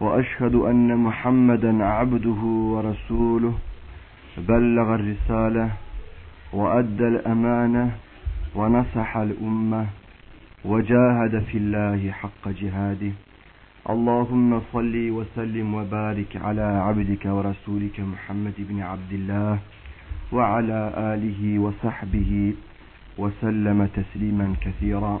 وأشهد أن محمدا عبده ورسوله. بلغ الرسالة وأدى الأمانة ونصح الأمة وجاهد في الله حق جهاده. اللهم صل وسلم وبارك على عبدك ورسولك محمد بن عبد الله وعلى آله وصحبه وسلم تسليما كثيرا.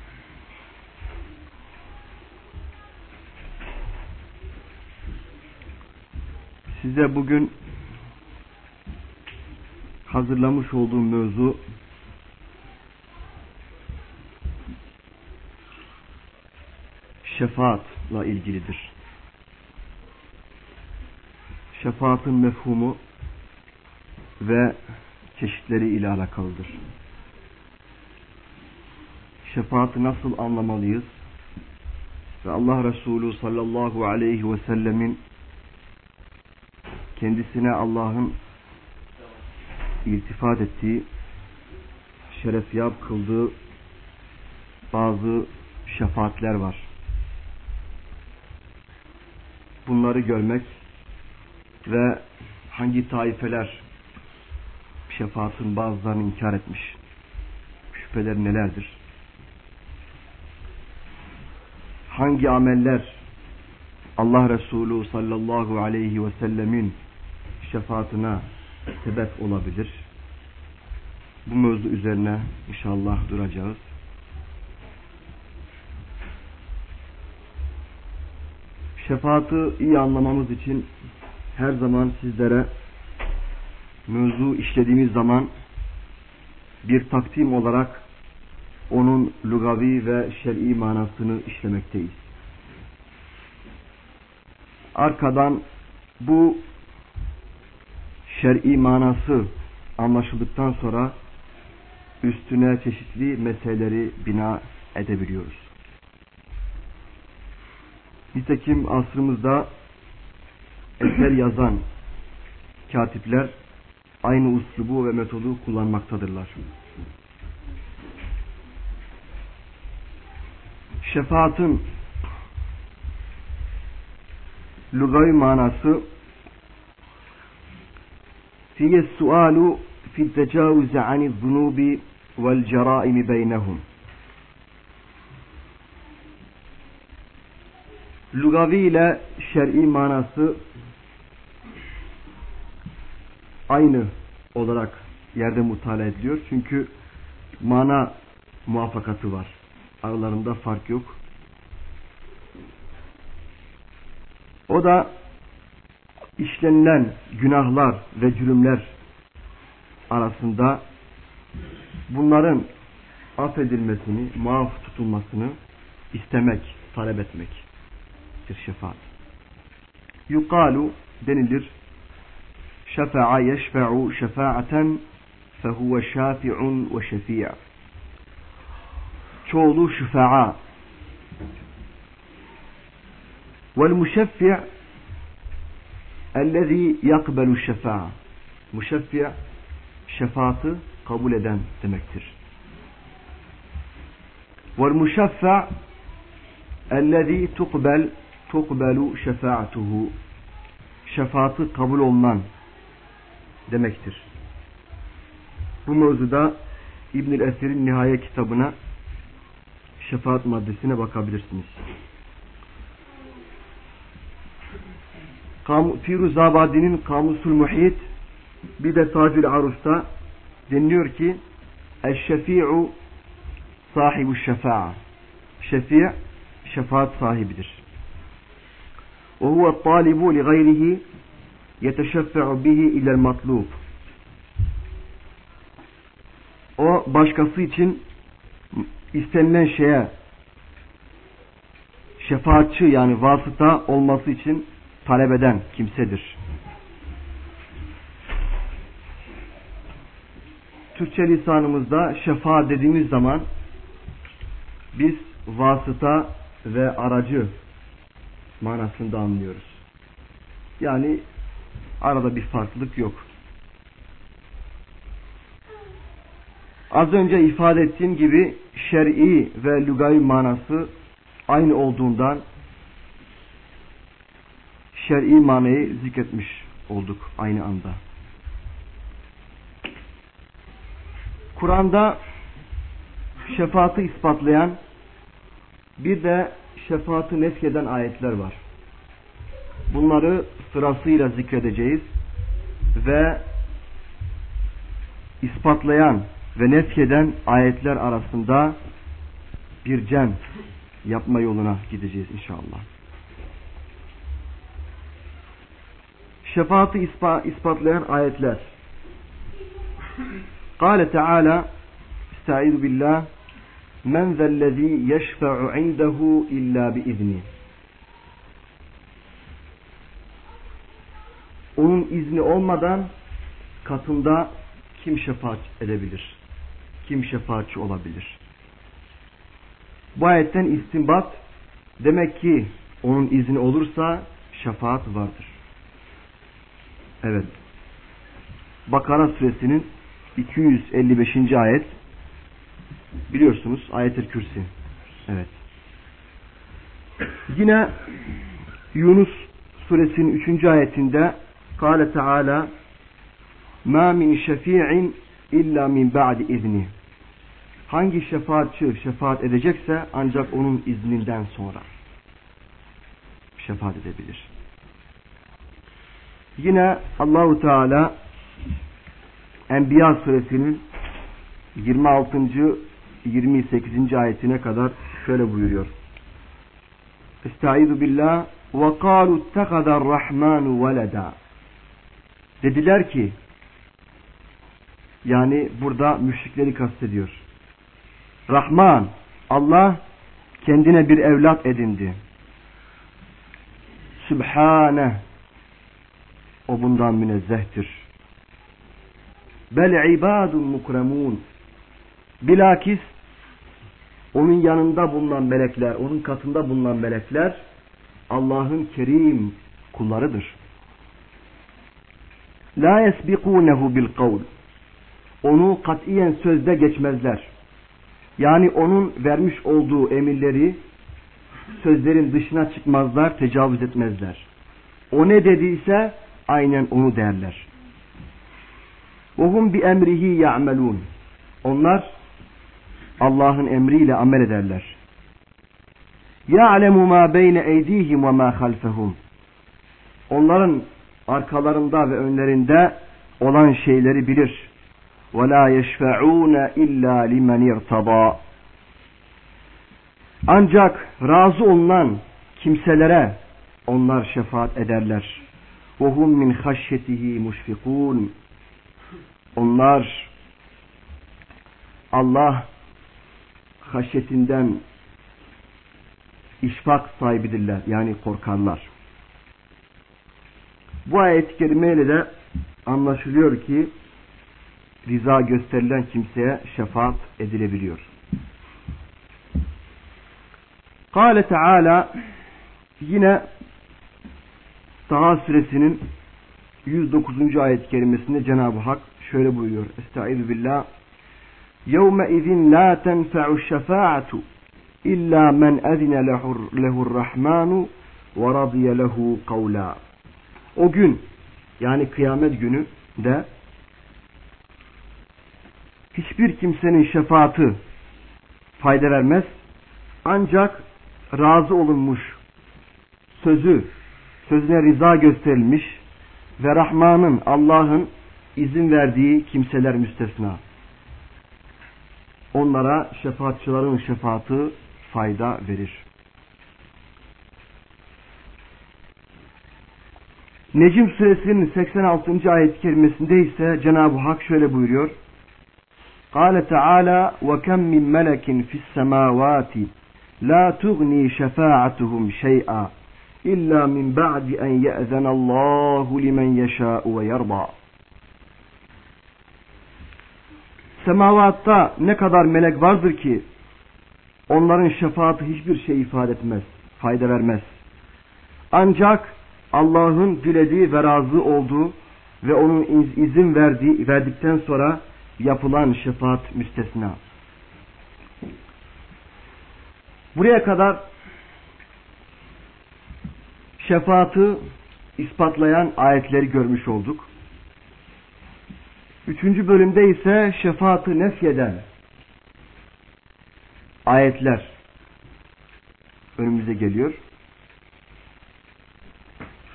size bugün hazırlamış olduğum mevzu şefaatla ilgilidir. Şefaatin mefhumu ve çeşitleri ile alakalıdır. Şefaati nasıl anlamalıyız? Ve Allah Resulü sallallahu aleyhi ve sellemin kendisine Allah'ın iltifat ettiği, şeref yap kıldığı bazı şefaatler var. Bunları görmek ve hangi taifeler şefaatin bazılarını inkar etmiş, şüpheler nelerdir? Hangi ameller Allah Resulü sallallahu aleyhi ve sellemin şefaatine sebep olabilir? Bu mevzu üzerine inşallah duracağız. Şefaati iyi anlamamız için her zaman sizlere mevzu işlediğimiz zaman bir takdim olarak onun lugavi ve şer'i manasını işlemekteyiz. Arkadan bu şer'i manası anlaşıldıktan sonra üstüne çeşitli meseleleri bina edebiliyoruz. Nitekim asrımızda eser yazan katipler aynı uslubu ve metodu kullanmaktadırlar. Şefaatin lugavi manası هي السؤال في التجاوز عن الذنوب والجرائم بينهم Lugavi ile şer'i manası aynı olarak yerde mutala ediliyor. Çünkü mana muvaffakatı var. Aralarında fark yok. O da işlenilen günahlar ve cürümler arasında bunların affedilmesini, muaf tutulmasını istemek, talep etmek şefaat. Yukalu denilir şefa'a yeşfe'u şefa'aten fehuve şafi'un ve şefi'a. Çoğulu şefa'a. Vel müşeffi' Ellezî yakbelu şefa'a. Müşeffi şefaatı kabul eden demektir. Vel müşeffa ellezî tukbel tukbelu şefaatuhu. Şefaatı kabul olunan demektir. Bu mevzuda İbnül Esir'in Nihaya kitabına şefaat maddesine bakabilirsiniz. Firuzabadi'nin Kamusul Muhit bir de Tacül Arus'ta deniliyor ki Eşşefi'u sahibu şefa'a Şefi' şefaat sahibidir. Ve huve talibu li gayrihi yeteşeffe'u bihi ilel matlub. O başkası için istenilen şeye şefaatçi yani vasıta olması için talep eden kimsedir. Türkçe lisanımızda şefaat dediğimiz zaman biz vasıta ve aracı manasında anlıyoruz. Yani arada bir farklılık yok. Az önce ifade ettiğim gibi şer'i ve lügavi manası aynı olduğundan şer'i manayı zikretmiş olduk aynı anda. Kur'an'da şefaati ispatlayan bir de şefaati neskeden ayetler var. Bunları sırasıyla zikredeceğiz ve ispatlayan ve neskeden ayetler arasında bir cem yapma yoluna gideceğiz inşallah. Şefaati ispa, ispatlayan ayetler. Kale Teala Estaizu billah Men zellezî yeşfe'u indehu illa biizni. Onun izni olmadan katında kim şefaat edebilir? Kim şefaatçi olabilir? Bu ayetten istinbat demek ki onun izni olursa şefaat vardır. Evet. Bakara suresinin 255. ayet biliyorsunuz ayet-i kürsi. Evet. Yine Yunus suresinin 3. ayetinde Kale Teala Ma min şefi'in illa min ba'di izni. Hangi şefaatçi şefaat edecekse ancak onun izninden sonra şefaat edebilir. Yine Allahu Teala Enbiya suresinin 26. 28. ayetine kadar şöyle buyuruyor. Estaizu billah ve kalu ittekadar rahmanu veleda. Dediler ki yani burada müşrikleri kastediyor. Rahman Allah kendine bir evlat edindi. Sübhane o bundan münezzehtir. Bel ibadun mukremun bilakis onun yanında bulunan melekler, onun katında bulunan melekler Allah'ın kerim kullarıdır. La yesbikunehu bil kavl. Onu katiyen sözde geçmezler. Yani onun vermiş olduğu emirleri sözlerin dışına çıkmazlar, tecavüz etmezler. O ne dediyse Aynen onu derler. Uhum bi emrihi ya'melun. Onlar Allah'ın emriyle amel ederler. Ya'lemu ma beyne eydihim ve ma halfehum. Onların arkalarında ve önlerinde olan şeyleri bilir. Ve la yeşfe'ûne illa limen irtabâ. Ancak razı olunan kimselere onlar şefaat ederler. وَهُمْ مِنْ خَشْيَتِهِ مُشْفِقُونَ Onlar Allah haşyetinden işfak sahibidirler. Yani korkarlar. Bu ayet-i kerimeyle de anlaşılıyor ki riza gösterilen kimseye şefaat edilebiliyor. Kale Teala yine Taha suresinin 109. ayet-i kerimesinde Cenab-ı Hak şöyle buyuruyor. Estaizu billah. يَوْمَ اِذٍ لَا تَنْفَعُ الشَّفَاعَةُ اِلَّا مَنْ اَذِنَ لَهُ الرَّحْمَانُ وَرَضِيَ لَهُ قَوْلًا O gün yani kıyamet günü de hiçbir kimsenin şefaati fayda vermez. Ancak razı olunmuş sözü, sözüne rıza gösterilmiş ve Rahman'ın, Allah'ın izin verdiği kimseler müstesna. Onlara şefaatçıların şefaati fayda verir. Necim suresinin 86. ayet-i kerimesinde ise Cenab-ı Hak şöyle buyuruyor. قال تعالى وكم من ملك في السماوات لا تغني شفاعتهم شيئا İlla min ba'di en ye'zenallahu limen yeşâ'u ve yerbâ. Semavatta ne kadar melek vardır ki onların şefaati hiçbir şey ifade etmez, fayda vermez. Ancak Allah'ın dilediği ve razı olduğu ve onun iz, izin verdiği, verdikten sonra yapılan şefaat müstesna. Buraya kadar şefaatı ispatlayan ayetleri görmüş olduk. Üçüncü bölümde ise şefaatı nefyeden ayetler önümüze geliyor.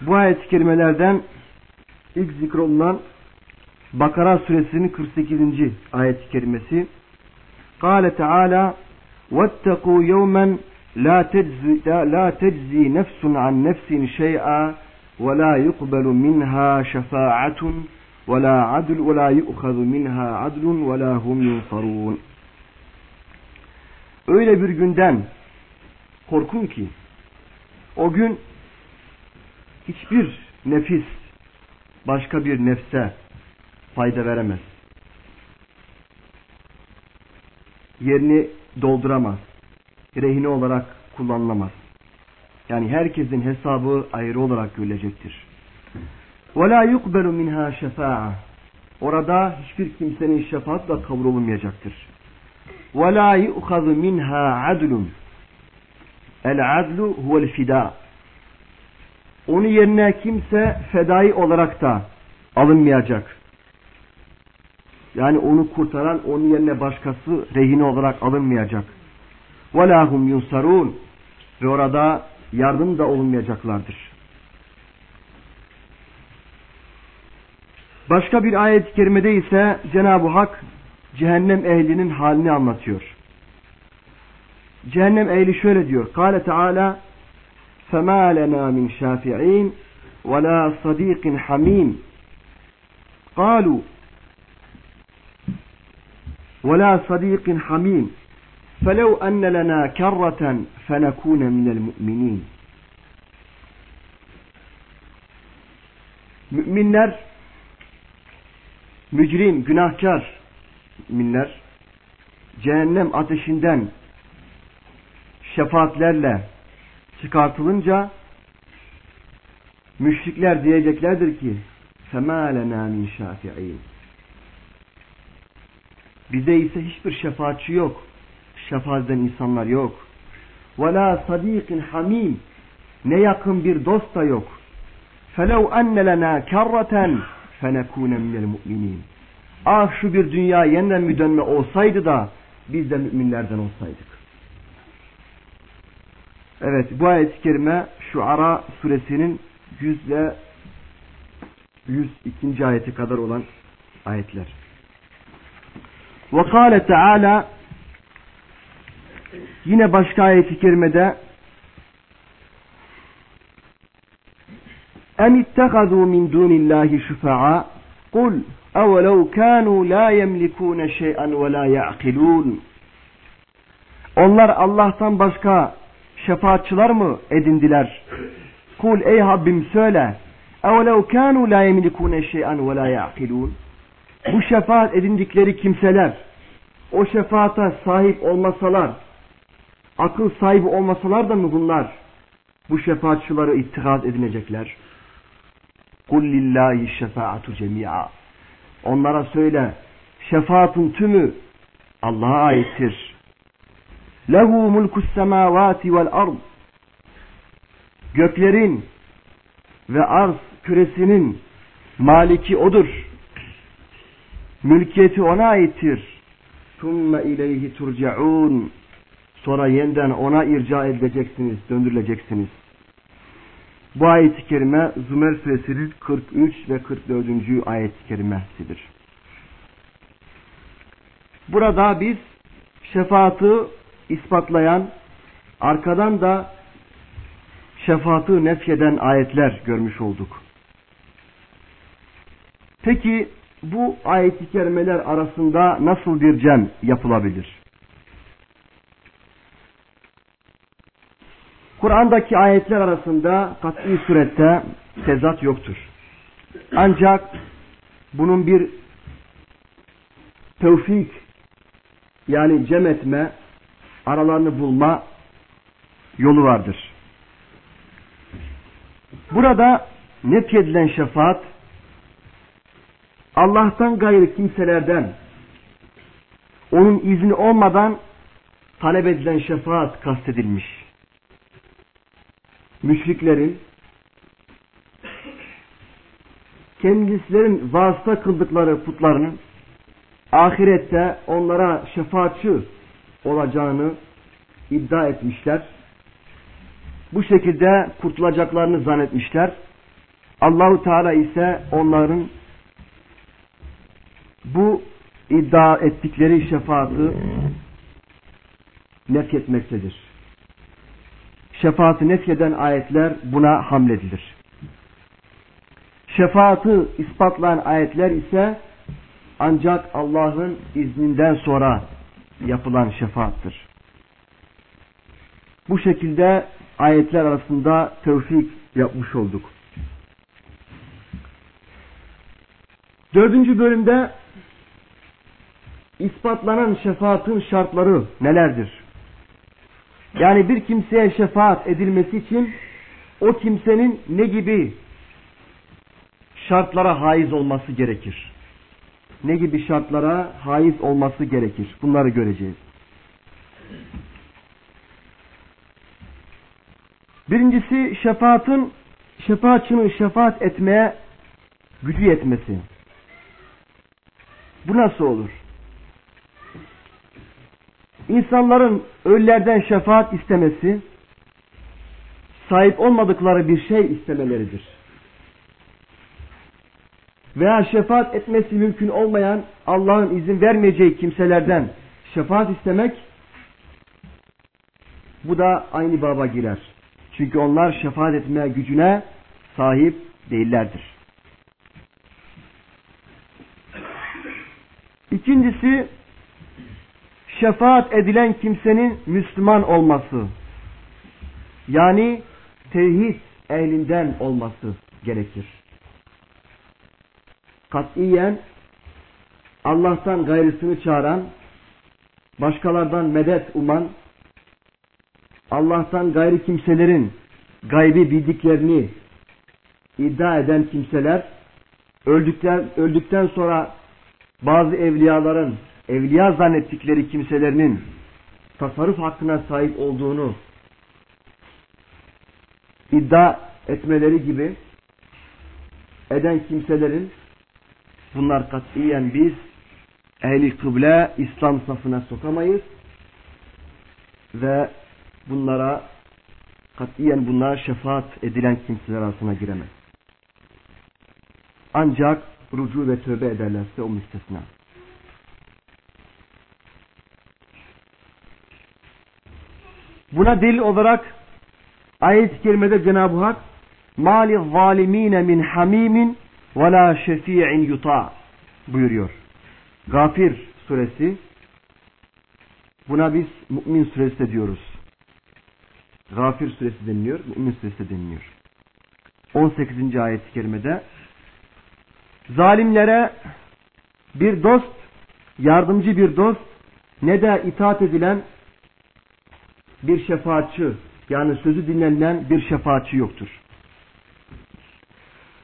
Bu ayet-i kerimelerden ilk zikrolunan Bakara suresinin 48. ayet-i kerimesi Kale Teala وَاتَّقُوا يَوْمًا La teczi, la teczi nefsun an nefsin şey'a ve la yukbelu minha şefaatun ve la adl ve la yu'khadu minha adlun ve la hum yunsarun. Öyle bir günden korkun ki o gün hiçbir nefis başka bir nefse fayda veremez. Yerini dolduramaz Rehine olarak kullanılamaz. Yani herkesin hesabı ayrı olarak görülecektir. وَلَا يُقْبَلُ مِنْهَا شَفَاعَةً Orada hiçbir kimsenin şefaat da kabul olunmayacaktır. وَلَا يُؤْخَذُ مِنْهَا عَدْلٌ El-adlu huvel fida. Onu yerine kimse fedai olarak da alınmayacak. Yani onu kurtaran onun yerine başkası rehine olarak alınmayacak. وَلَا هُمْ يُنْسَرُونَ Ve orada yardım da olunmayacaklardır. Başka bir ayet-i kerimede ise Cenab-ı Hak cehennem ehlinin halini anlatıyor. Cehennem ehli şöyle diyor. Kale Teala فَمَا لَنَا مِنْ شَافِعِينَ وَلَا صَد۪يقٍ حَم۪يمٍ قَالُوا وَلَا صَد۪يقٍ حَم۪يمٍ فَلَوْ أَنَّ لَنَا كَرَّةً فَنَكُونَ مِنَ الْمُؤْمِنِينَ Müminler, mücrim, günahkar müminler, cehennem ateşinden şefaatlerle çıkartılınca müşrikler diyeceklerdir ki فَمَا لَنَا مِنْ شَافِعِينَ Bize ise hiçbir şefaatçi yok Şefaat eden insanlar yok. وَلَا صَد۪يقٍ hamim Ne yakın bir dost da yok. فَلَوْ أَنَّ لَنَا كَرَّةً فَنَكُونَ مِنَ الْمُؤْمِنِينَ Ah şu bir dünya yeniden mi dönme olsaydı da biz de müminlerden olsaydık. Evet bu ayet-i kerime şu Ara suresinin 100 ile 102. ayeti kadar olan ayetler. Ve kâle Teala yine başka ayet-i kerimede اَمْ اتَّخَذُوا مِنْ دُونِ اللّٰهِ شُفَعَا قُلْ اَوَلَوْ كَانُوا لَا يَمْلِكُونَ شَيْئًا وَلَا يَعْقِلُونَ Onlar Allah'tan başka şefaatçılar mı edindiler? Kul ey Rabbim söyle. اَوَلَوْ كَانُوا لَا يَمْلِكُونَ شَيْئًا وَلَا يَعْقِلُونَ bu şefaat edindikleri kimseler o şefaata sahip olmasalar akıl sahibi olmasalar da mı bunlar bu şefaatçıları ittikad edinecekler? Kul lillahi şefaatu cemi'a. Onlara söyle şefaatın tümü Allah'a aittir. Mulkus semavati vel ard. Göklerin ve arz küresinin maliki odur. Mülkiyeti ona aittir. Tumme ileyhi turcaun. Sonra yeniden ona irca edileceksiniz, döndürüleceksiniz. Bu ayet-i kerime Zümer suresinin 43 ve 44. ayet-i kerimesidir. Burada biz şefaati ispatlayan, arkadan da şefaati nefyeden ayetler görmüş olduk. Peki bu ayet-i kerimeler arasında nasıl bir cem yapılabilir? Kur'an'daki ayetler arasında kat'i surette tezat yoktur. Ancak bunun bir tevfik yani cem etme, aralarını bulma yolu vardır. Burada nefyedilen şefaat Allah'tan gayrı kimselerden onun izni olmadan talep edilen şefaat kastedilmiş. Müşriklerin kendislerin vasıta kıldıkları putlarının ahirette onlara şefaatçi olacağını iddia etmişler. Bu şekilde kurtulacaklarını zannetmişler. Allahu Teala ise onların bu iddia ettikleri şefaati nefyetmektedir. Şefaati nefyeden ayetler buna hamledilir. Şefaati ispatlayan ayetler ise ancak Allah'ın izninden sonra yapılan şefaattır. Bu şekilde ayetler arasında tevfik yapmış olduk. Dördüncü bölümde ispatlanan şefaatin şartları nelerdir? Yani bir kimseye şefaat edilmesi için o kimsenin ne gibi şartlara haiz olması gerekir? Ne gibi şartlara haiz olması gerekir? Bunları göreceğiz. Birincisi şefaatin şefaatçının şefaat etmeye gücü yetmesi. Bu nasıl olur? İnsanların ölülerden şefaat istemesi sahip olmadıkları bir şey istemeleridir. Veya şefaat etmesi mümkün olmayan Allah'ın izin vermeyeceği kimselerden şefaat istemek bu da aynı baba girer. Çünkü onlar şefaat etme gücüne sahip değillerdir. İkincisi şefaat edilen kimsenin Müslüman olması. Yani tevhid ehlinden olması gerekir. Katiyen Allah'tan gayrısını çağıran, başkalardan medet uman, Allah'tan gayri kimselerin gaybi bildiklerini iddia eden kimseler öldükten öldükten sonra bazı evliyaların evliya zannettikleri kimselerinin tasarruf hakkına sahip olduğunu iddia etmeleri gibi eden kimselerin bunlar katiyen biz ehli kıble İslam safına sokamayız ve bunlara katiyen bunlar şefaat edilen kimseler arasına giremez. Ancak rucu ve tövbe ederlerse o müstesna. Buna delil olarak ayet-i kerimede Cenab-ı Hak mali zalimine min hamimin ve la şefi'in yuta buyuruyor. Gafir suresi buna biz mümin suresi de diyoruz. Gafir suresi deniliyor, mümin suresi de deniliyor. 18. ayet-i kerimede zalimlere bir dost, yardımcı bir dost ne de itaat edilen bir şefaatçi yani sözü dinlenilen bir şefaatçi yoktur.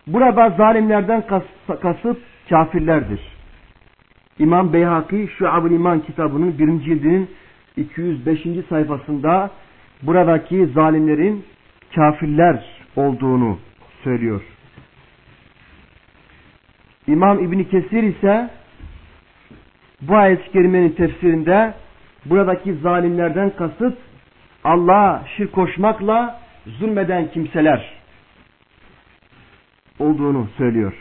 Burada zalimlerden kas, kasıt kafirlerdir. İmam Beyhaki Şuab-ı İman kitabının birinci cildinin 205. sayfasında buradaki zalimlerin kafirler olduğunu söylüyor. İmam İbni Kesir ise bu ayet-i kerimenin tefsirinde buradaki zalimlerden kasıt Allah'a şirk koşmakla zulmeden kimseler olduğunu söylüyor.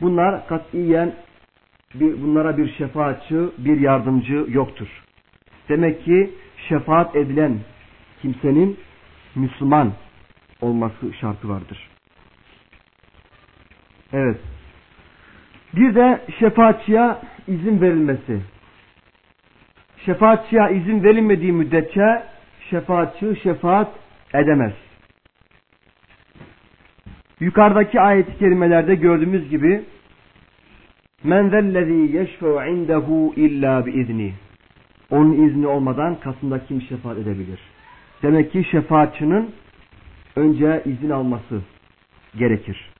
Bunlar katiyen bir, bunlara bir şefaatçi, bir yardımcı yoktur. Demek ki şefaat edilen kimsenin Müslüman olması şartı vardır. Evet. Bir de şefaatçiye izin verilmesi. Şefaatçiye izin verilmediği müddetçe şefaatçi şefaat edemez. Yukarıdaki ayet-i kerimelerde gördüğümüz gibi Men zellezî yeşfe'u indehu illa biizni. Onun izni olmadan katında kim şefaat edebilir? Demek ki şefaatçinin önce izin alması gerekir.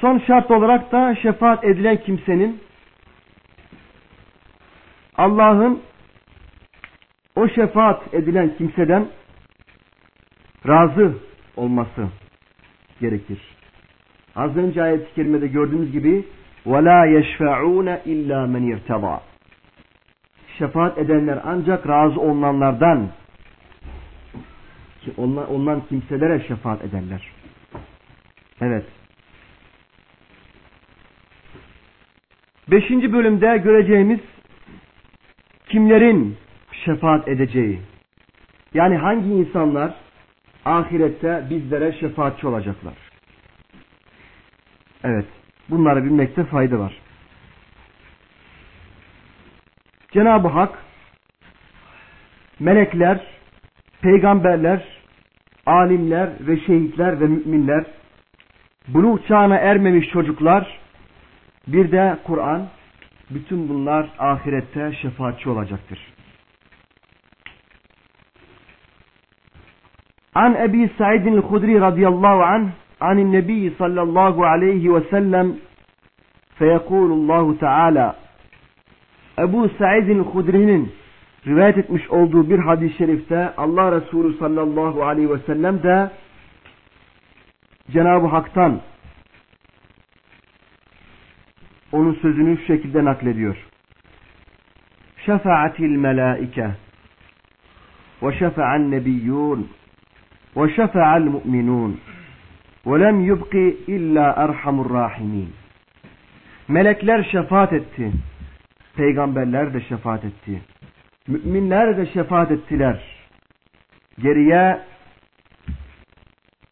Son şart olarak da şefaat edilen kimsenin Allah'ın o şefaat edilen kimseden razı olması gerekir. Az önce ayet-i kerimede gördüğümüz gibi وَلَا يَشْفَعُونَ اِلَّا مَنْ اِرْتَضَى Şefaat edenler ancak razı olunanlardan ki ondan, ondan kimselere şefaat ederler. Evet. Beşinci bölümde göreceğimiz kimlerin şefaat edeceği. Yani hangi insanlar ahirette bizlere şefaatçi olacaklar. Evet. Bunları bilmekte fayda var. Cenab-ı Hak melekler, peygamberler, alimler ve şehitler ve müminler, buluğ çağına ermemiş çocuklar, bir de Kur'an, bütün bunlar ahirette şefaatçi olacaktır. An Ebi Sa'idin el-Hudri radıyallahu anh عن النبي صلى الله عليه وسلم فيقول الله Teala Ebu Said'in Hudri'nin rivayet etmiş olduğu bir hadis-i şerifte Allah Resulü sallallahu aleyhi ve sellem de Cenab-ı Hak'tan onun sözünü şu şekilde naklediyor. Şefaatil melaike ve şefa'an nebiyyun ve şefa'al mu'minun ve lem yubki illa erhamur rahimin. Melekler şefaat etti. Peygamberler de şefaat etti. Müminler de şefaat ettiler. Geriye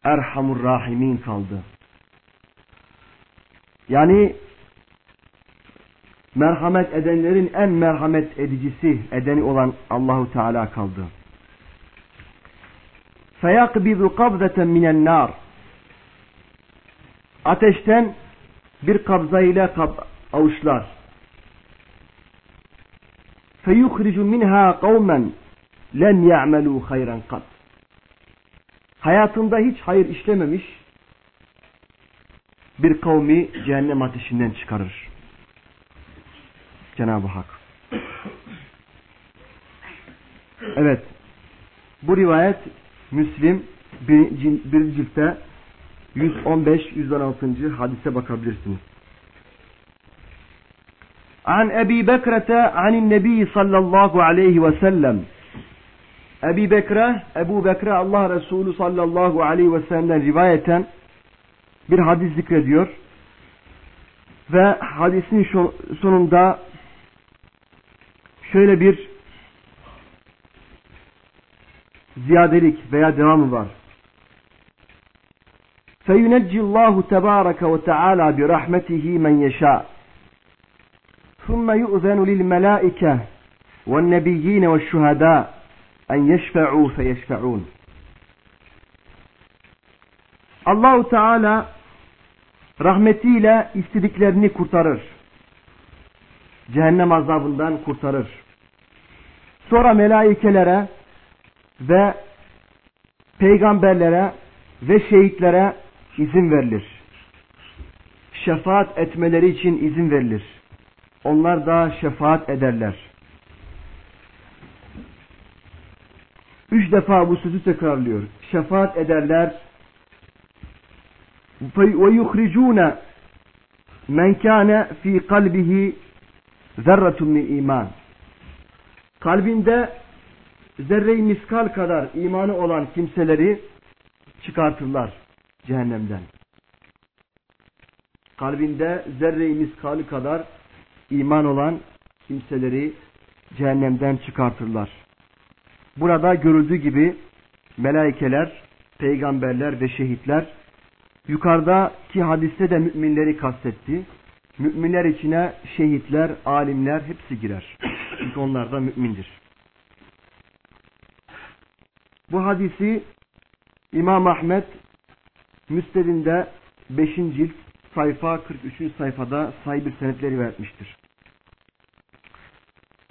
Erhamur Rahimin kaldı. Yani merhamet edenlerin en merhamet edicisi, edeni olan Allahu Teala kaldı. Feyakbidu kabzeten minen nar. Ateşten bir kabza ile kab avuçlar. Feyuhricu minha kavmen lem ya'melu hayran kat. Hayatında hiç hayır işlememiş bir kavmi cehennem ateşinden çıkarır. Cenab-ı Hak. Evet. Bu rivayet Müslim bir, bir ciltte 115-116. hadise bakabilirsiniz. An Ebi Bekre'te anin Nebi sallallahu aleyhi ve sellem Ebi Bekre, Ebu Bekre Allah Resulü sallallahu aleyhi ve sellem'den rivayeten bir hadis zikrediyor. Ve hadisin sonunda şöyle bir ziyadelik veya devamı var. فينجي الله تبارك وتعالى برحمته من يشاء ثم يؤذن للملائكة والنبيين والشهداء أن يشفعوا فيشفعون Allahu Teala rahmetiyle istediklerini kurtarır. Cehennem azabından kurtarır. Sonra melaikelere ve peygamberlere ve şehitlere izin verilir. Şefaat etmeleri için izin verilir. Onlar da şefaat ederler. Üç defa bu sözü tekrarlıyor. Şefaat ederler. Yuhricune men kâne fi kalbihi zerretun min iman. Kalbinde zerre-i miskal kadar imanı olan kimseleri çıkartırlar cehennemden. Kalbinde zerre-i miskalı kadar iman olan kimseleri cehennemden çıkartırlar. Burada görüldüğü gibi melaikeler, peygamberler ve şehitler yukarıdaki hadiste de müminleri kastetti. Müminler içine şehitler, alimler hepsi girer. Çünkü onlar da mümindir. Bu hadisi İmam Ahmet Müstedinde 5. cilt sayfa 43. sayfada sahibi senetleri vermiştir.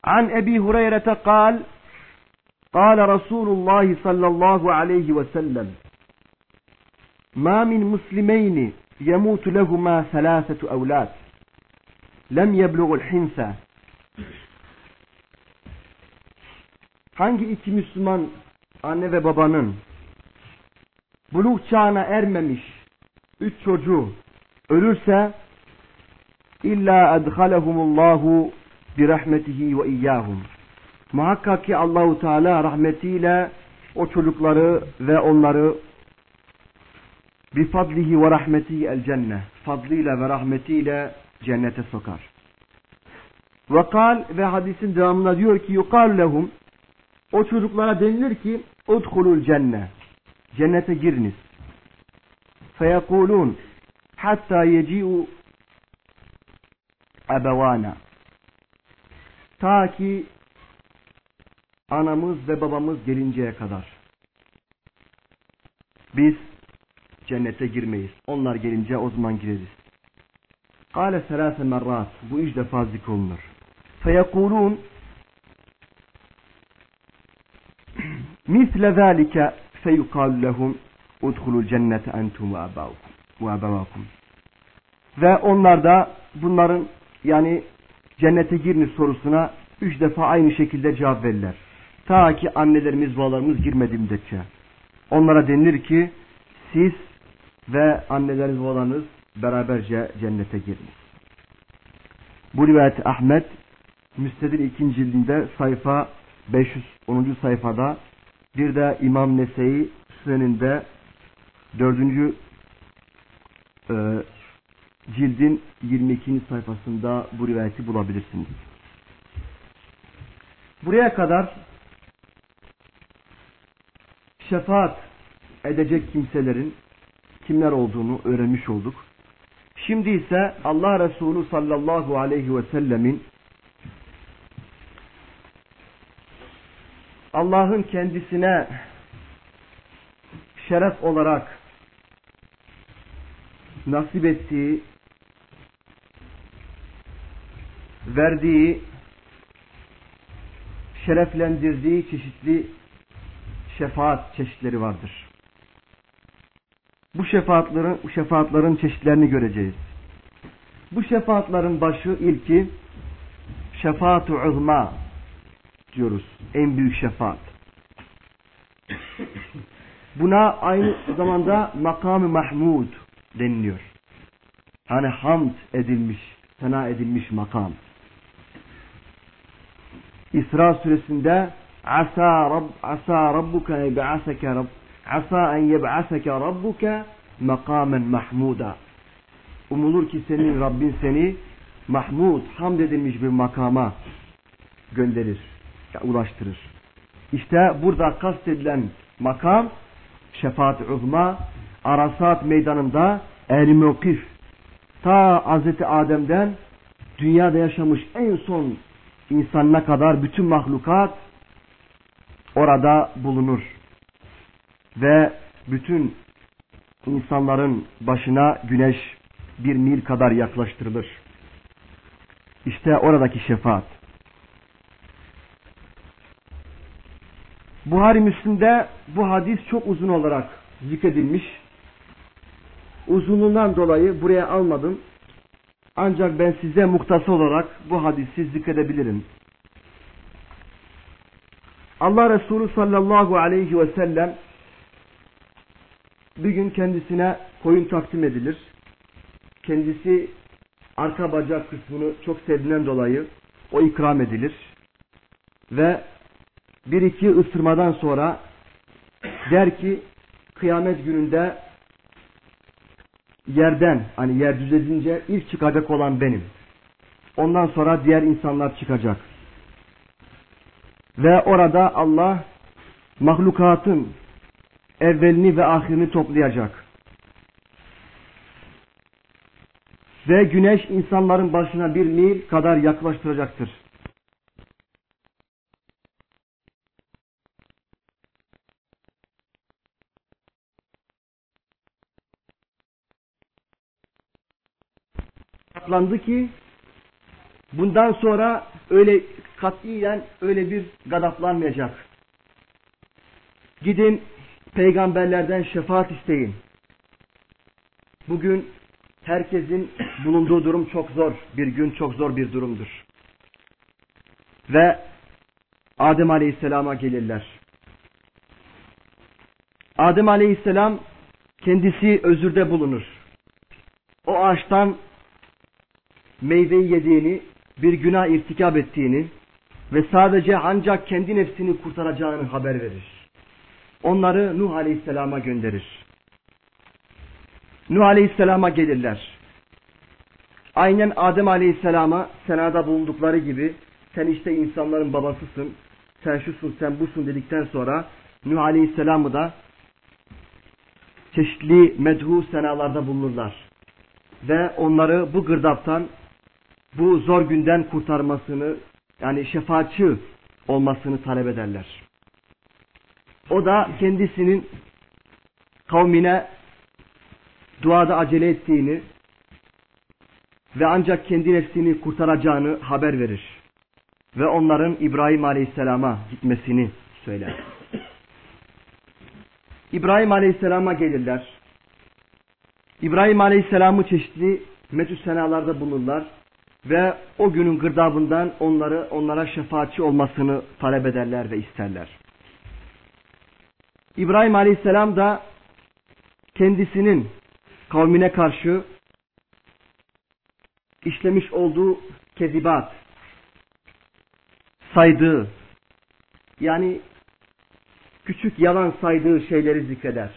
An Ebi Hureyre'te kal قال رسول الله صلى الله عليه وسلم ما من مسلمين يموت لهما ثلاثة أولاد lem yebluğul hinse hangi iki Müslüman anne ve babanın buluğ çağına ermemiş üç çocuğu ölürse illa edhalehumullahu bi rahmetihi ve iyyahum. Muhakkak ki Allahu Teala rahmetiyle o çocukları ve onları bi fadlihi ve rahmetihi el cennet fadlıyla ve rahmetiyle cennete sokar. Ve kal ve hadisin devamında diyor ki yukal lehum o çocuklara denilir ki udhulul cennet. Cennete giriniz. Feyekulun hatta yeci'u ebevana. Ta ki anamız ve babamız gelinceye kadar. Biz cennete girmeyiz. Onlar gelince o zaman gireriz. Kale selase merrat. Bu üç defa zikrolunur. Feyekulun misle zâlike feyukal lehum udhulul cennete entum ve abavukum. Ve onlar da bunların yani cennete giriniz sorusuna üç defa aynı şekilde cevap verirler. Ta ki annelerimiz babalarımız girmedi müddetçe. Onlara denilir ki siz ve anneleriniz babalarınız beraberce cennete giriniz. Bu rivayet Ahmet Müstedir ikinci cildinde sayfa 510. sayfada bir de İmam Nese'yi Sünen'inde dördüncü e, cildin 22. sayfasında bu rivayeti bulabilirsiniz. Buraya kadar şefaat edecek kimselerin kimler olduğunu öğrenmiş olduk. Şimdi ise Allah Resulü sallallahu aleyhi ve sellemin Allah'ın kendisine şeref olarak nasip ettiği, verdiği, şereflendirdiği çeşitli şefaat çeşitleri vardır. Bu şefaatlerin, şefaatlerin çeşitlerini göreceğiz. Bu şefaatlerin başı ilki şefaat-ı uzma diyoruz. En büyük şefaat. Buna aynı zamanda makamı mahmud deniliyor. Hani hamd edilmiş, sena edilmiş makam. İsra suresinde asa rab asa rabbuka yeb'aseke rabb asa en yeb'aseke rabbuka makamen mahmuda. Umulur ki senin Rabbin seni mahmud, hamd edilmiş bir makama gönderir, ulaştırır. İşte burada kastedilen makam şefaat-i uzma Arasat meydanında ehli mevkif ta Hazreti Adem'den dünyada yaşamış en son insanına kadar bütün mahlukat orada bulunur. Ve bütün insanların başına güneş bir mil kadar yaklaştırılır. İşte oradaki şefaat. Buhari Müslim'de bu hadis çok uzun olarak zikredilmiş. uzunluğundan dolayı buraya almadım. Ancak ben size muhtası olarak bu hadisi zikredebilirim. Allah Resulü sallallahu aleyhi ve sellem bir gün kendisine koyun takdim edilir. Kendisi arka bacak kısmını çok sevdiğinden dolayı o ikram edilir. Ve bir iki ısırmadan sonra der ki kıyamet gününde yerden hani yer düzelince ilk çıkacak olan benim. Ondan sonra diğer insanlar çıkacak. Ve orada Allah mahlukatın evvelini ve ahirini toplayacak. Ve güneş insanların başına bir mil kadar yaklaştıracaktır. Saklandı ki bundan sonra öyle katiyen öyle bir gadaplanmayacak. Gidin peygamberlerden şefaat isteyin. Bugün herkesin bulunduğu durum çok zor. Bir gün çok zor bir durumdur. Ve Adem Aleyhisselam'a gelirler. Adem Aleyhisselam kendisi özürde bulunur. O ağaçtan meyveyi yediğini, bir günah irtikap ettiğini ve sadece ancak kendi nefsini kurtaracağını haber verir. Onları Nuh Aleyhisselam'a gönderir. Nuh Aleyhisselam'a gelirler. Aynen Adem Aleyhisselam'a senada bulundukları gibi sen işte insanların babasısın, sen şusun, sen busun dedikten sonra Nuh Aleyhisselam'ı da çeşitli medhu senalarda bulunurlar. Ve onları bu gırdaptan, bu zor günden kurtarmasını, yani şefaatçi olmasını talep ederler. O da kendisinin kavmine duada acele ettiğini ve ancak kendi nefsini kurtaracağını haber verir. Ve onların İbrahim Aleyhisselam'a gitmesini söyler. İbrahim Aleyhisselam'a gelirler. İbrahim Aleyhisselam'ı çeşitli metüsenalarda bulunurlar ve o günün gırdabından onları onlara şefaatçi olmasını talep ederler ve isterler. İbrahim Aleyhisselam da kendisinin kavmine karşı işlemiş olduğu kezibat, saydığı, yani küçük yalan saydığı şeyleri zikreder.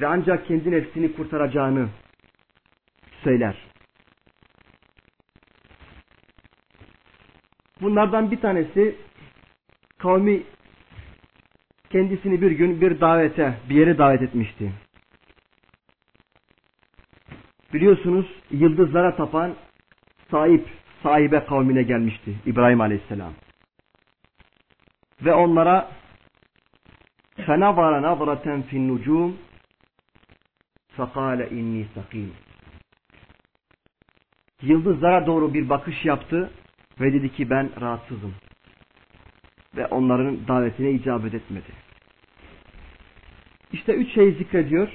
Ve ancak kendi nefsini kurtaracağını söyler. Bunlardan bir tanesi kavmi kendisini bir gün bir davete, bir yere davet etmişti. Biliyorsunuz yıldızlara tapan sahip, sahibe kavmine gelmişti İbrahim Aleyhisselam. Ve onlara فَنَظَرَ نَظْرَةً فِي النُّجُومِ فَقَالَ اِنِّي سَقِيمٌ Yıldızlara doğru bir bakış yaptı ve dedi ki ben rahatsızım. Ve onların davetine icabet etmedi. İşte üç şey zikrediyor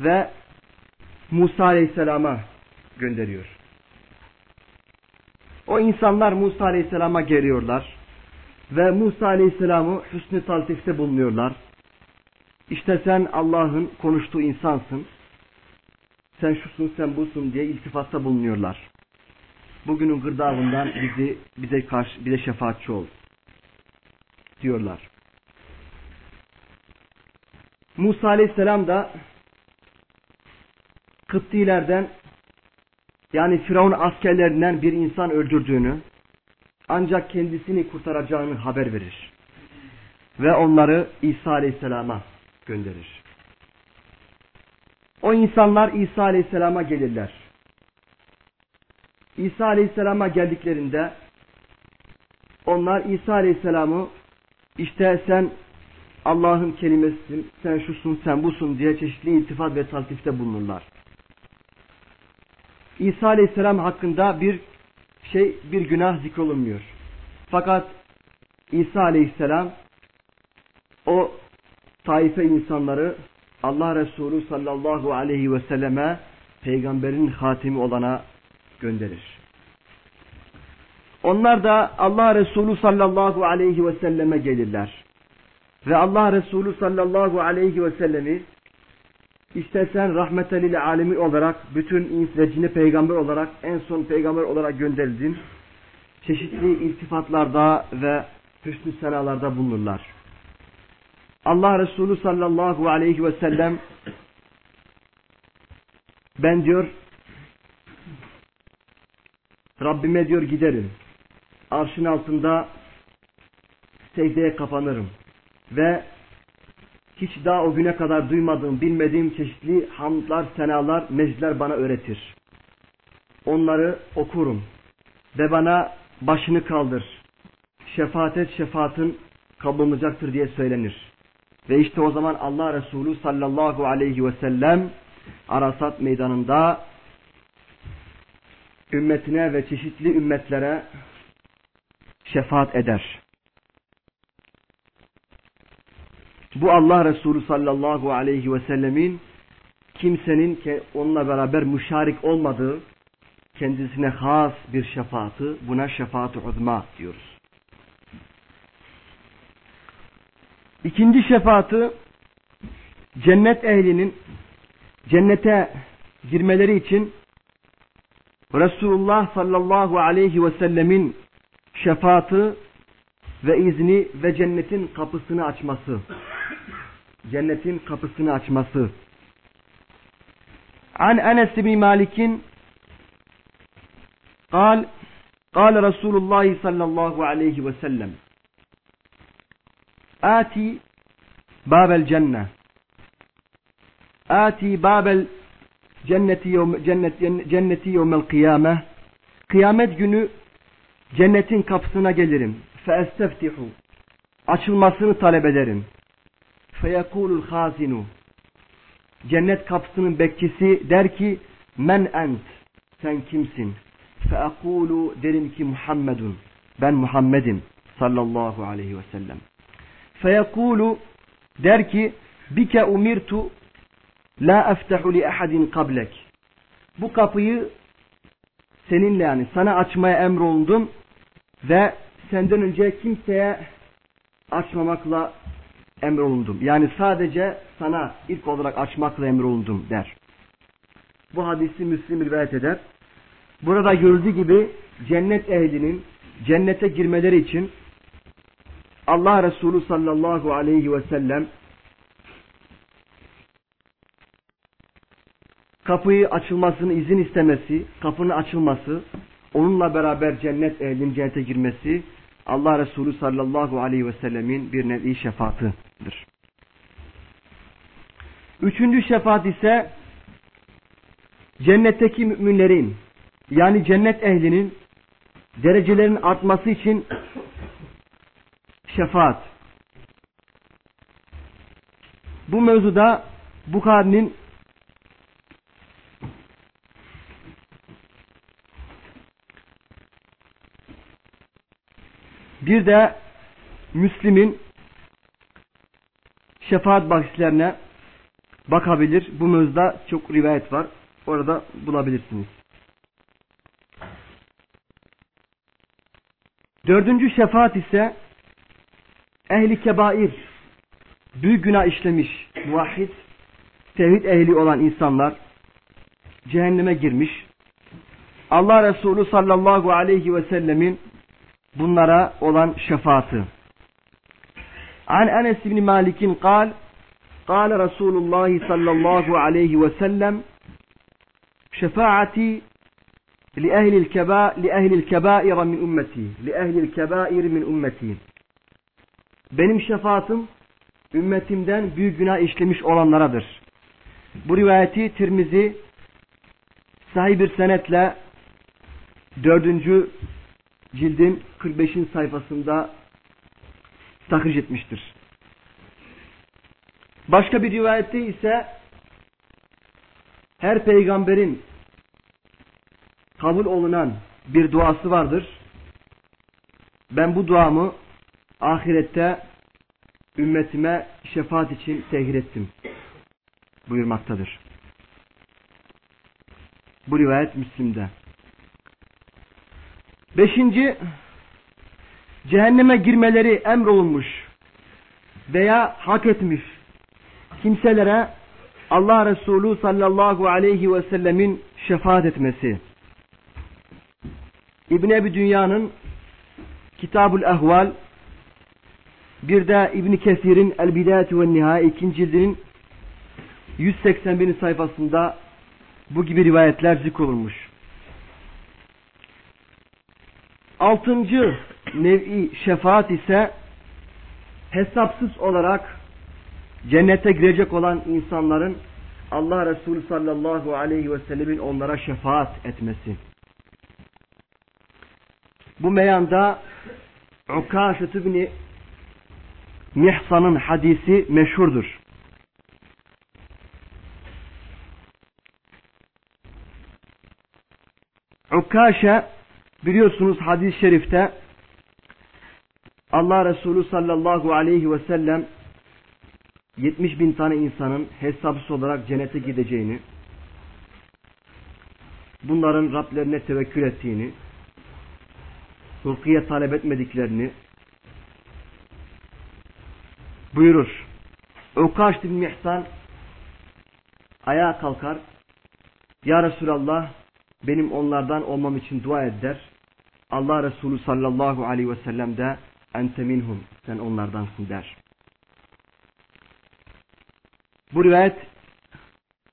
ve Musa Aleyhisselam'a gönderiyor. O insanlar Musa Aleyhisselam'a geliyorlar ve Musa Aleyhisselam'ı hüsnü taltifte bulunuyorlar. İşte sen Allah'ın konuştuğu insansın. Sen şusun sen busun diye iltifatta bulunuyorlar. Bugünün gırdabından bizi bize karşı bize şefaatçi ol diyorlar. Musa Aleyhisselam da Kıptilerden yani Firavun askerlerinden bir insan öldürdüğünü ancak kendisini kurtaracağını haber verir. Ve onları İsa Aleyhisselam'a gönderir. O insanlar İsa Aleyhisselam'a gelirler. İsa Aleyhisselam'a geldiklerinde onlar İsa Aleyhisselam'ı işte sen Allah'ın kelimesisin, sen şusun, sen busun diye çeşitli iltifat ve taltifte bulunurlar. İsa Aleyhisselam hakkında bir şey, bir günah zikrolunmuyor. Fakat İsa Aleyhisselam o taife insanları Allah Resulü sallallahu aleyhi ve selleme peygamberin hatimi olana gönderir. Onlar da Allah Resulü sallallahu aleyhi ve selleme gelirler. Ve Allah Resulü sallallahu aleyhi ve sellemi istesen rahmetelil alemi olarak bütün ins peygamber olarak en son peygamber olarak gönderildin. Çeşitli iltifatlarda ve hüsnü senalarda bulunurlar. Allah Resulü sallallahu aleyhi ve sellem ben diyor Rabbime diyor giderim. Arşın altında secdeye kapanırım. Ve hiç daha o güne kadar duymadığım, bilmediğim çeşitli hamdlar, senalar, meclisler bana öğretir. Onları okurum. Ve bana başını kaldır. Şefaat et, şefaatın kabul diye söylenir. Ve işte o zaman Allah Resulü sallallahu aleyhi ve sellem Arasat meydanında ümmetine ve çeşitli ümmetlere şefaat eder. Bu Allah Resulü sallallahu aleyhi ve sellemin kimsenin onunla beraber müşarik olmadığı kendisine has bir şefaatı buna şefaat-ı uzma diyoruz. İkinci şefaatı cennet ehlinin cennete girmeleri için Resulullah sallallahu aleyhi ve sellemin şefaatı ve izni ve cennetin kapısını açması. Cennetin kapısını açması. An Enes bin Malik'in قال قال رسول الله صلى الله عليه وسلم آتي باب الجنة آتي باب الجنة يوم جنة جنة يوم القيامة Kıyamet günü cennetin kapısına gelirim. Feesteftihu. Açılmasını talep ederim. Feyekulul hazinu. Cennet kapısının bekçisi der ki men ent. Sen kimsin? Feekulu derim ki Muhammedun. Ben Muhammed'im sallallahu aleyhi ve sellem. Feyekulu der ki bike umirtu la eftehu li ahadin kablek. Bu kapıyı seninle yani sana açmaya emrolundum ve senden önce kimseye açmamakla emrolundum. Yani sadece sana ilk olarak açmakla emrolundum der. Bu hadisi Müslim rivayet eder. Burada görüldüğü gibi cennet ehlinin cennete girmeleri için Allah Resulü sallallahu aleyhi ve sellem kapıyı açılmasını izin istemesi, kapının açılması, onunla beraber cennet ehlinin cennete girmesi Allah Resulü sallallahu aleyhi ve sellemin bir nevi şefaatıdır. Üçüncü şefaat ise cennetteki müminlerin yani cennet ehlinin derecelerin artması için şefaat. Bu mevzuda Bukhari'nin bir de Müslim'in şefaat bahislerine bakabilir. Bu mevzuda çok rivayet var. Orada bulabilirsiniz. Dördüncü şefaat ise ehli kebair, büyük günah işlemiş, muvahhid, tevhid ehli olan insanlar cehenneme girmiş. Allah Resulü sallallahu aleyhi ve sellemin bunlara olan şefaati. An Enes bin Malik'in kal, قال رسول الله صلى الله عليه وسلم شفاعتي لأهل الكبائر لأهل الكبائر من أمتي لأهل الكبائر من أمتي benim şefaatim ümmetimden büyük günah işlemiş olanlaradır. Bu rivayeti Tirmizi sahih bir senetle dördüncü cildin 45. sayfasında tahriş etmiştir. Başka bir rivayette ise her peygamberin kabul olunan bir duası vardır. Ben bu duamı ahirette ümmetime şefaat için tehir ettim. buyurmaktadır. Bu rivayet Müslim'de. Beşinci, cehenneme girmeleri emrolunmuş veya hak etmiş kimselere Allah Resulü sallallahu aleyhi ve sellemin şefaat etmesi. İbn Ebi Dünya'nın Kitabul Ahval bir de İbn Kesir'in El Bidayeti ve Nihai ikinci cildinin 181. sayfasında bu gibi rivayetler zikrolunmuş. Altıncı nevi şefaat ise hesapsız olarak cennete girecek olan insanların Allah Resulü sallallahu aleyhi ve sellemin onlara şefaat etmesi. Bu meyanda Ukaşet ibni Mihsan'ın hadisi meşhurdur. Ukaşe biliyorsunuz hadis-i şerifte Allah Resulü sallallahu aleyhi ve sellem 70 bin tane insanın hesapsız olarak cennete gideceğini, bunların Rablerine tevekkül ettiğini, rukiye talep etmediklerini buyurur. Ukaş bin Mihsan ayağa kalkar. Ya Resulallah benim onlardan olmam için dua et der. Allah Resulü sallallahu aleyhi ve sellem de ente minhum sen onlardansın der. Bu rivayet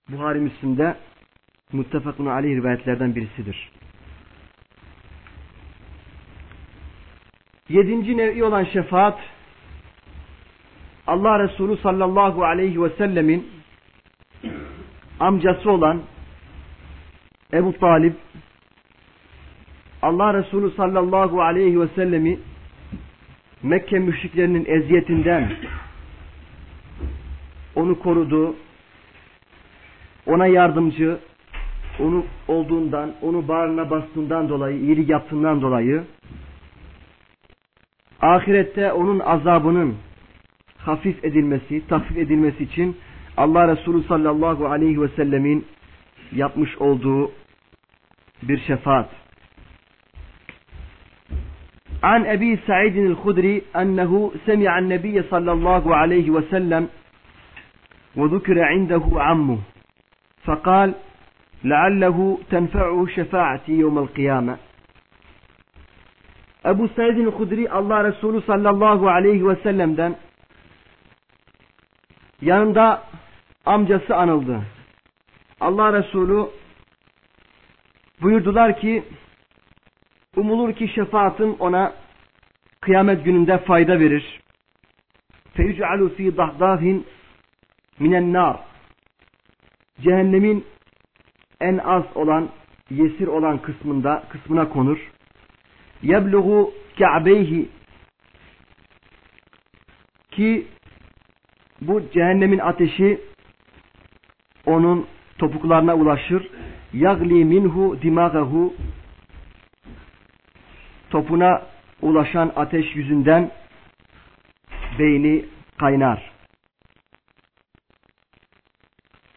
Buhari Müslim'de muttefakun aleyh rivayetlerden birisidir. Yedinci nevi olan şefaat Allah Resulü sallallahu aleyhi ve sellemin amcası olan Ebu Talib Allah Resulü sallallahu aleyhi ve sellemi Mekke müşriklerinin eziyetinden onu korudu, ona yardımcı, onu olduğundan, onu bağrına bastığından dolayı, iyilik yaptığından dolayı ahirette onun azabının hafif edilmesi, takfif edilmesi için Allah Resulü sallallahu aleyhi ve sellemin yapmış olduğu şefaat. An Ebi Sa'id el-Hudri ennehu semi'an Nebiye sallallahu aleyhi ve sellem وذكر عنده عمه فقال لعله تنفعه شفاعتي يوم القيامة Ebu Said'in Hudri Allah Resulü sallallahu aleyhi ve sellem'den yanında amcası anıldı. Allah Resulü buyurdular ki umulur ki şefaatim ona kıyamet gününde fayda verir. Feyuc'alu fi dahdafin minen nar cehennemin en az olan yesir olan kısmında kısmına konur. Yebluğu ka'beyhi ki bu cehennemin ateşi onun topuklarına ulaşır. Yagli minhu dimagahu topuna ulaşan ateş yüzünden beyni kaynar.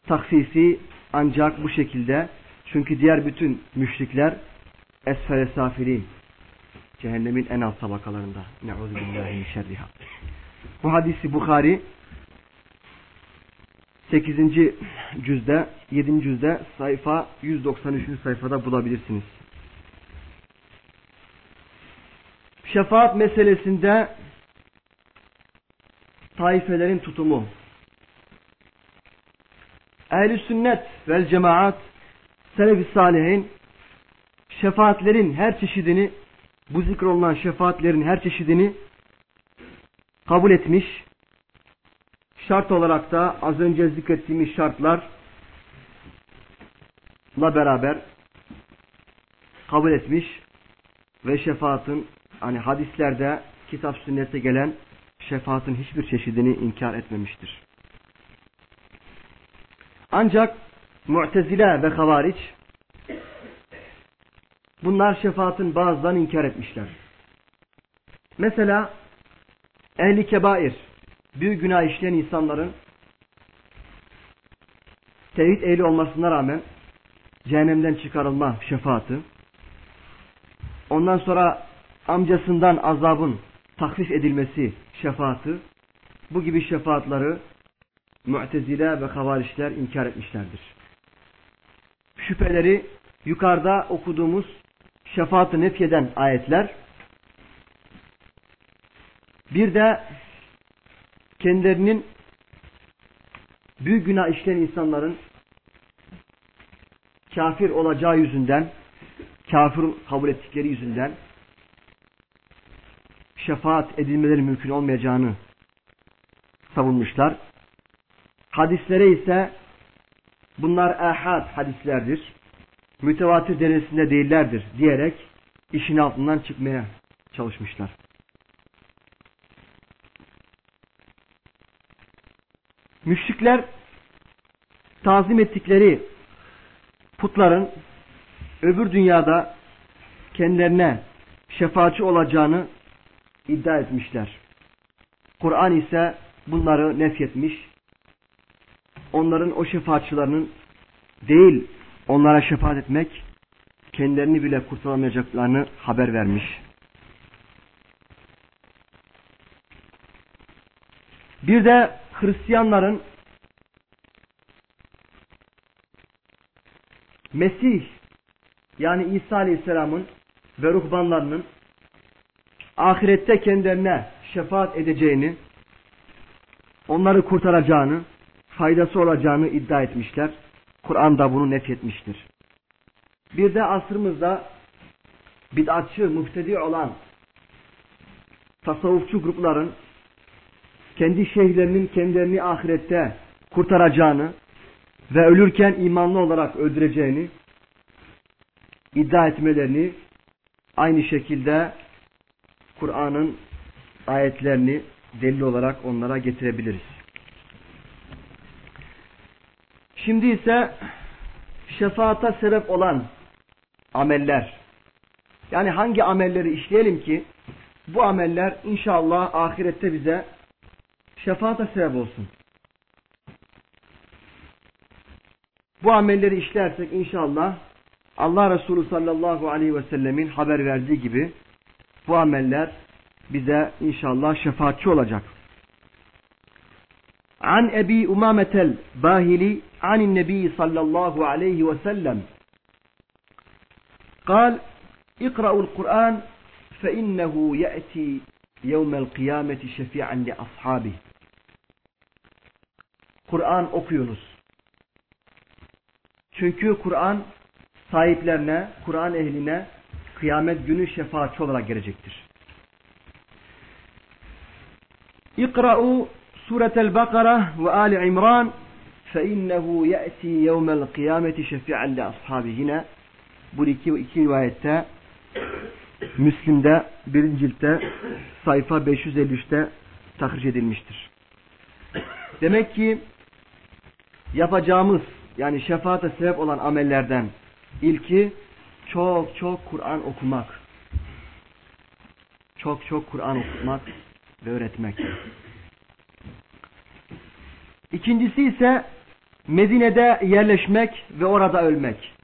Taksisi ancak bu şekilde çünkü diğer bütün müşrikler esfere safilin cehennemin en alt tabakalarında. Ne'udhu min şerriha. Bu hadisi Bukhari 8. cüzde 7. cüzde sayfa 193. sayfada bulabilirsiniz. Şefaat meselesinde taifelerin tutumu Ehl-i sünnet vel cemaat selef-i salihin şefaatlerin her çeşidini bu zikrolunan şefaatlerin her çeşidini kabul etmiş. Şart olarak da az önce zikrettiğimiz şartlarla beraber kabul etmiş ve şefaatın hani hadislerde kitap sünnette gelen şefaatın hiçbir çeşidini inkar etmemiştir. Ancak Mu'tezile ve Havariç bunlar şefaatin bazılarını inkar etmişler. Mesela ehli kebair büyük günah işleyen insanların tevhid ehli olmasına rağmen cehennemden çıkarılma şefaati. Ondan sonra amcasından azabın takfif edilmesi şefaati. Bu gibi şefaatları Mu'tezile ve Havarişler inkar etmişlerdir. Şüpheleri yukarıda okuduğumuz şefaatı nefyeden ayetler bir de kendilerinin büyük günah işleyen insanların kafir olacağı yüzünden, kafir kabul ettikleri yüzünden şefaat edilmeleri mümkün olmayacağını savunmuşlar. Hadislere ise bunlar ahad hadislerdir. Mütevatir derecesinde değillerdir diyerek işin altından çıkmaya çalışmışlar. Müşrikler tazim ettikleri putların öbür dünyada kendilerine şefaatçi olacağını iddia etmişler. Kur'an ise bunları nefyetmiş. Onların o şefaatçılarının değil onlara şefaat etmek kendilerini bile kurtaramayacaklarını haber vermiş. Bir de Hristiyanların Mesih yani İsa Aleyhisselam'ın ve ruhbanlarının ahirette kendilerine şefaat edeceğini, onları kurtaracağını, faydası olacağını iddia etmişler. Kur'an da bunu nefyetmiştir. Bir de asrımızda bid'atçı, muhtedi olan tasavvufçu grupların kendi şeyhlerinin kendilerini ahirette kurtaracağını ve ölürken imanlı olarak öldüreceğini iddia etmelerini aynı şekilde Kur'an'ın ayetlerini delil olarak onlara getirebiliriz. Şimdi ise şefaata sebep olan ameller. Yani hangi amelleri işleyelim ki bu ameller inşallah ahirette bize şefaata sebep olsun. Bu amelleri işlersek inşallah Allah Resulü sallallahu aleyhi ve sellemin haber verdiği gibi bu ameller bize inşallah şefaatçi olacak. An Ebi Umametel Bahili anin Nebi sallallahu aleyhi ve sellem قال اقرأوا القرآن فإنه يأتي يوم القيامة شفيعا لأصحابه Kur'an okuyunuz. Çünkü Kur'an sahiplerine, Kur'an ehline kıyamet günü şefaatçi olarak gelecektir. İkra'u suretel Bakara ve Ali İmran فَاِنَّهُ يَأْتِي يَوْمَ الْقِيَامَةِ شَفِعًا لِأَصْحَابِ Yine bu iki, iki rivayette Müslim'de birinci ciltte sayfa 553'te tahriş edilmiştir. Demek ki yapacağımız yani şefaate sebep olan amellerden ilki çok çok Kur'an okumak. Çok çok Kur'an okumak ve öğretmek. İkincisi ise Medine'de yerleşmek ve orada ölmek.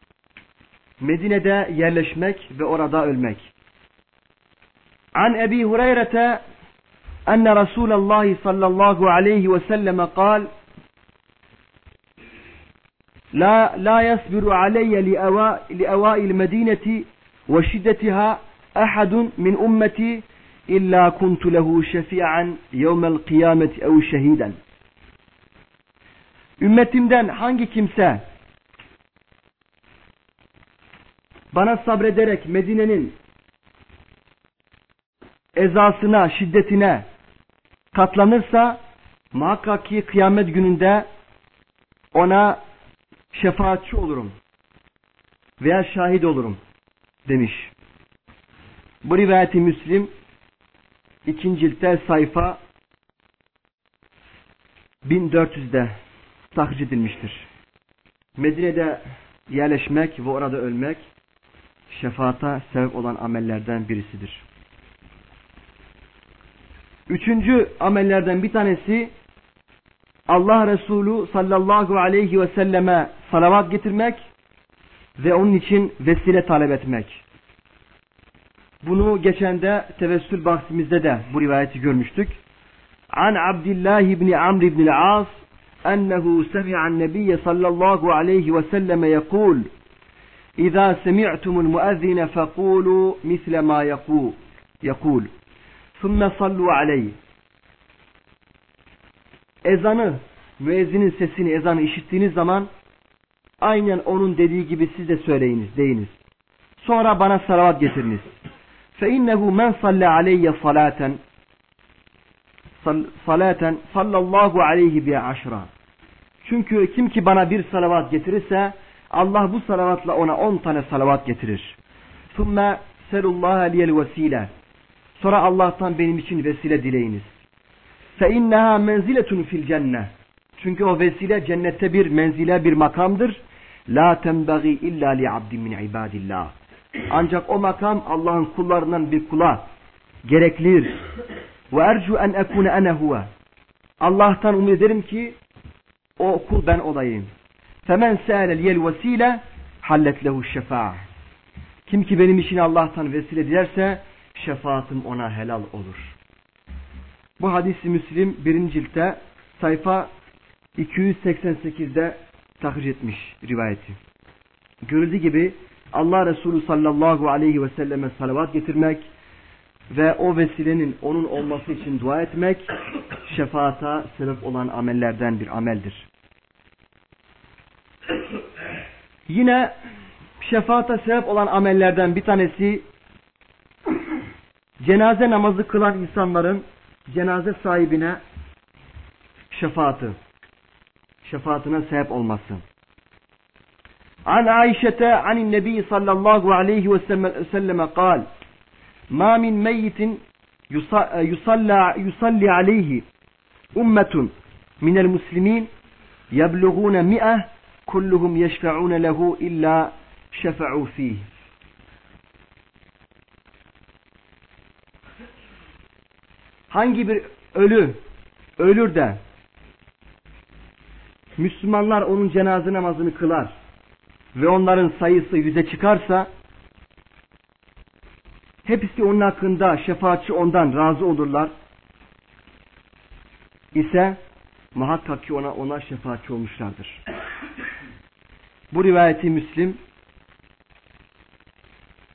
Medine'de yerleşmek ve orada ölmek. An Ebi Hureyre'te enne Resulallah sallallahu aleyhi ve selleme kal لا لا يصبر علي لأوائل المدينة وشدتها أحد من أمتي إلا كنت له شفيعا يوم القيامة أو شهيدا Ümmetimden hangi kimse bana sabrederek Medine'nin ezasına, şiddetine katlanırsa muhakkak ki kıyamet gününde ona şefaatçi olurum veya şahit olurum demiş. Bu rivayeti Müslim ikinci ciltte sayfa 1400'de tahric edilmiştir. Medine'de yerleşmek ve orada ölmek şefaata sebep olan amellerden birisidir. Üçüncü amellerden bir tanesi Allah Resulü sallallahu aleyhi ve selleme salavat getirmek ve onun için vesile talep etmek. Bunu geçen de tevessül bahsimizde de bu rivayeti görmüştük. An Abdullah ibn Amr ibn al-As ennehu semi'an nebiyye sallallahu aleyhi ve selleme yekul İza semi'tumul muezzine fekulu misle ma yekul. Yekul. Sümme sallu aleyhi. Ezanı, müezzinin sesini, ezanı işittiğiniz zaman aynen onun dediği gibi siz de söyleyiniz, deyiniz. Sonra bana salavat getiriniz. فَاِنَّهُ مَنْ صَلَّ عَلَيَّ صَلَاتًا salaten sallallahu aleyhi bi aşra. Çünkü kim ki bana bir salavat getirirse Allah bu salavatla ona on tane salavat getirir. Thumme selullaha liyel vesile. Sonra Allah'tan benim için vesile dileyiniz. Fe inneha menziletun fil cennet. Çünkü o vesile cennette bir menzile bir makamdır. La tenbagi illa li abdin min ibadillah. Ancak o makam Allah'ın kullarından bir kula gereklidir. Ve ercu en ekune ene huve. Allah'tan umut ederim ki o kul ben olayım. Femen se'elel yel vesile hallet lehu şefa'a. Kim ki benim için Allah'tan vesile dilerse şefaatim ona helal olur. Bu hadisi Müslim birinci ciltte sayfa 288'de tahric etmiş rivayeti. Görüldüğü gibi Allah Resulü sallallahu aleyhi ve selleme salavat getirmek ve o vesilenin onun olması için dua etmek şefaata sebep olan amellerden bir ameldir. Yine şefaata sebep olan amellerden bir tanesi cenaze namazı kılan insanların cenaze sahibine şefaatı, şefaatine sebep olması. An Ayşe'te anin Nebi sallallahu aleyhi ve selleme kal Ma min meyyitin yusalli aleyhi ummetun minel muslimin yebluğune mi'eh kulluhum yeşfe'une lehu illa şefe'u fih. Hangi bir ölü ölür de Müslümanlar onun cenaze namazını kılar ve onların sayısı yüze çıkarsa hepsi onun hakkında şefaatçi ondan razı olurlar ise muhakkak ki ona ona şefaatçi olmuşlardır. Bu rivayeti Müslim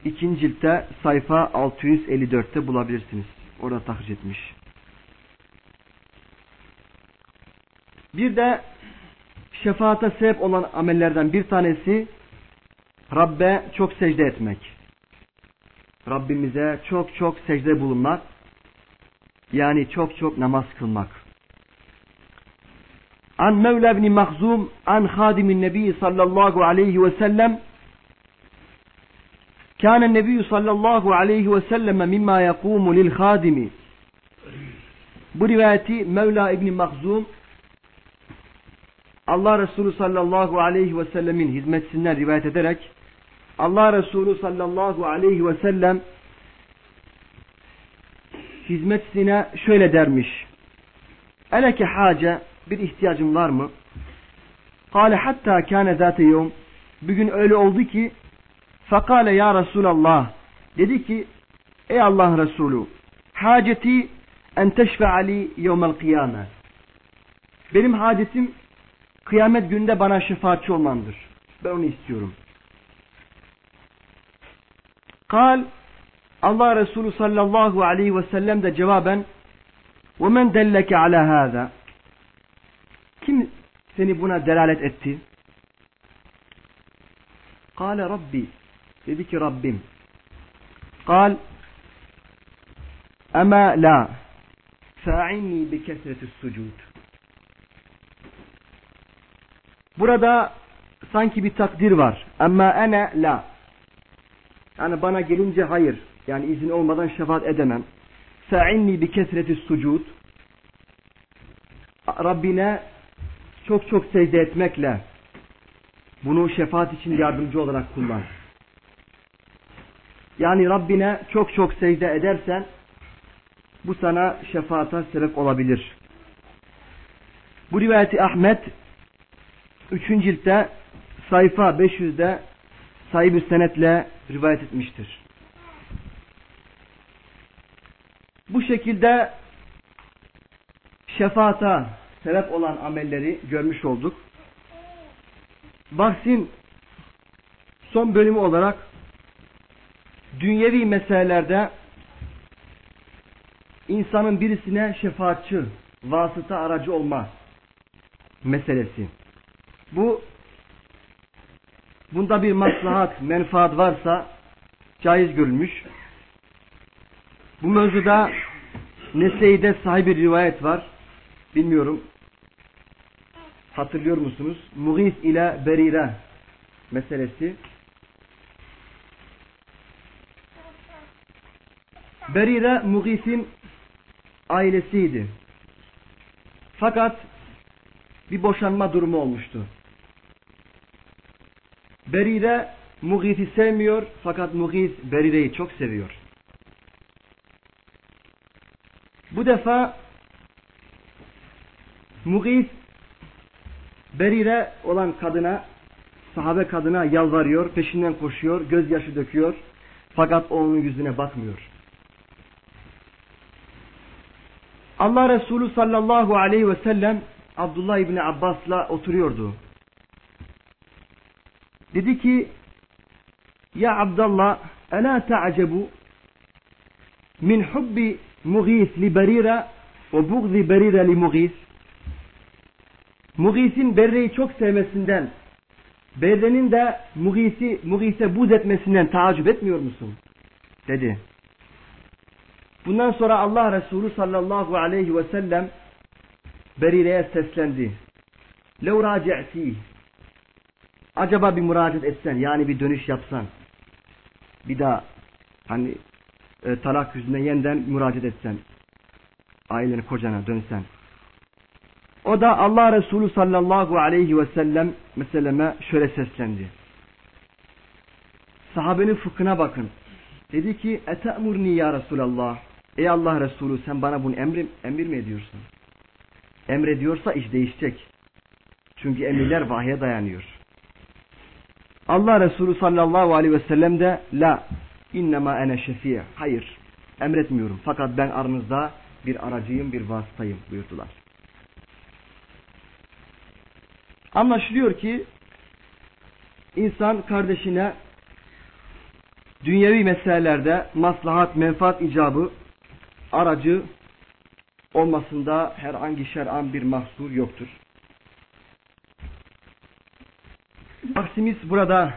ikinci ciltte sayfa 654'te bulabilirsiniz. Orada tahriş etmiş. Bir de şefaata sebep olan amellerden bir tanesi Rabbe çok secde etmek. Rabbimize çok çok secde bulunmak. Yani çok çok namaz kılmak. An Mevla ibn Mahzum an Hadimin Nebi sallallahu aleyhi ve sellem كان النبي صلى الله عليه وسلم مما يقوم للخادم bu rivayeti Mevla İbni Mahzum Allah Resulü sallallahu aleyhi ve sellemin hizmetçisinden rivayet ederek Allah Resulü sallallahu aleyhi ve sellem hizmetçisine şöyle dermiş. Eleke hace bir ihtiyacın var mı? Kale hatta kâne zâte yevm. Bugün öyle oldu ki Fakale ya Resulallah. Dedi ki ey Allah Resulü haceti en teşfe'ali yevmel kıyame. Benim hacetim kıyamet günde bana şefaatçi olmandır. Ben onu istiyorum. Kal Allah Resulü sallallahu aleyhi ve sellem de cevaben وَمَنْ دَلَّكَ عَلَى هَذَا Kim seni buna delalet etti? Kale Rabbi Dedi ki Rabbim. Kal Ama la fa'inni bi kesreti sucud. Burada sanki bir takdir var. Ama ene la. Yani bana gelince hayır. Yani izin olmadan şefaat edemem. Fa'inni bi kesreti sucud. Rabbine çok çok secde etmekle bunu şefaat için yardımcı olarak kullan. Yani Rabbine çok çok secde edersen bu sana şefaata sebep olabilir. Bu rivayeti Ahmet 3. ciltte sayfa 500'de sahibi senetle rivayet etmiştir. Bu şekilde şefaata sebep olan amelleri görmüş olduk. Bahsin son bölümü olarak dünyevi meselelerde insanın birisine şefaatçi, vasıta aracı olma meselesi. Bu bunda bir maslahat, menfaat varsa caiz görülmüş. Bu mevzuda Nesey'de sahibi rivayet var. Bilmiyorum. Hatırlıyor musunuz? Mughis ile Berire meselesi. Berire Mughis'in ailesiydi. Fakat bir boşanma durumu olmuştu. Berire Mughis'i sevmiyor fakat Mughis Berire'yi çok seviyor. Bu defa Mughis Berire olan kadına sahabe kadına yalvarıyor, peşinden koşuyor, gözyaşı döküyor. Fakat onun yüzüne bakmıyor. Allah Resulü sallallahu aleyhi ve sellem Abdullah İbni Abbas'la oturuyordu. Dedi ki Ya Abdullah Ela ta'cebu min hubbi Mughis li Berira ve buğzi Berira li Mughis Mughis'in Berre'yi çok sevmesinden Berre'nin de Mughis'i Mughis'e buz etmesinden taaccüp etmiyor musun? dedi. Bundan sonra Allah Resulü sallallahu aleyhi ve sellem Berire'ye seslendi. لَوْ رَاجِعْتِيهِ Acaba bir müracaat etsen yani bir dönüş yapsan bir daha hani e, talak yüzüne yeniden müracaat etsen aileni kocana dönsen o da Allah Resulü sallallahu aleyhi ve sellem meseleme şöyle seslendi. Sahabenin fıkhına bakın. Dedi ki ete'murni ya Resulallah. Ey Allah Resulü sen bana bunu emir, emir mi ediyorsun? Emrediyorsa iş değişecek. Çünkü emirler vahye dayanıyor. Allah Resulü sallallahu aleyhi ve sellem de la innema ene şefiye. Hayır emretmiyorum. Fakat ben aranızda bir aracıyım, bir vasıtayım buyurdular. Anlaşılıyor ki insan kardeşine dünyevi meselelerde maslahat, menfaat icabı aracı olmasında herhangi şer'an bir mahsur yoktur. Aksimiz burada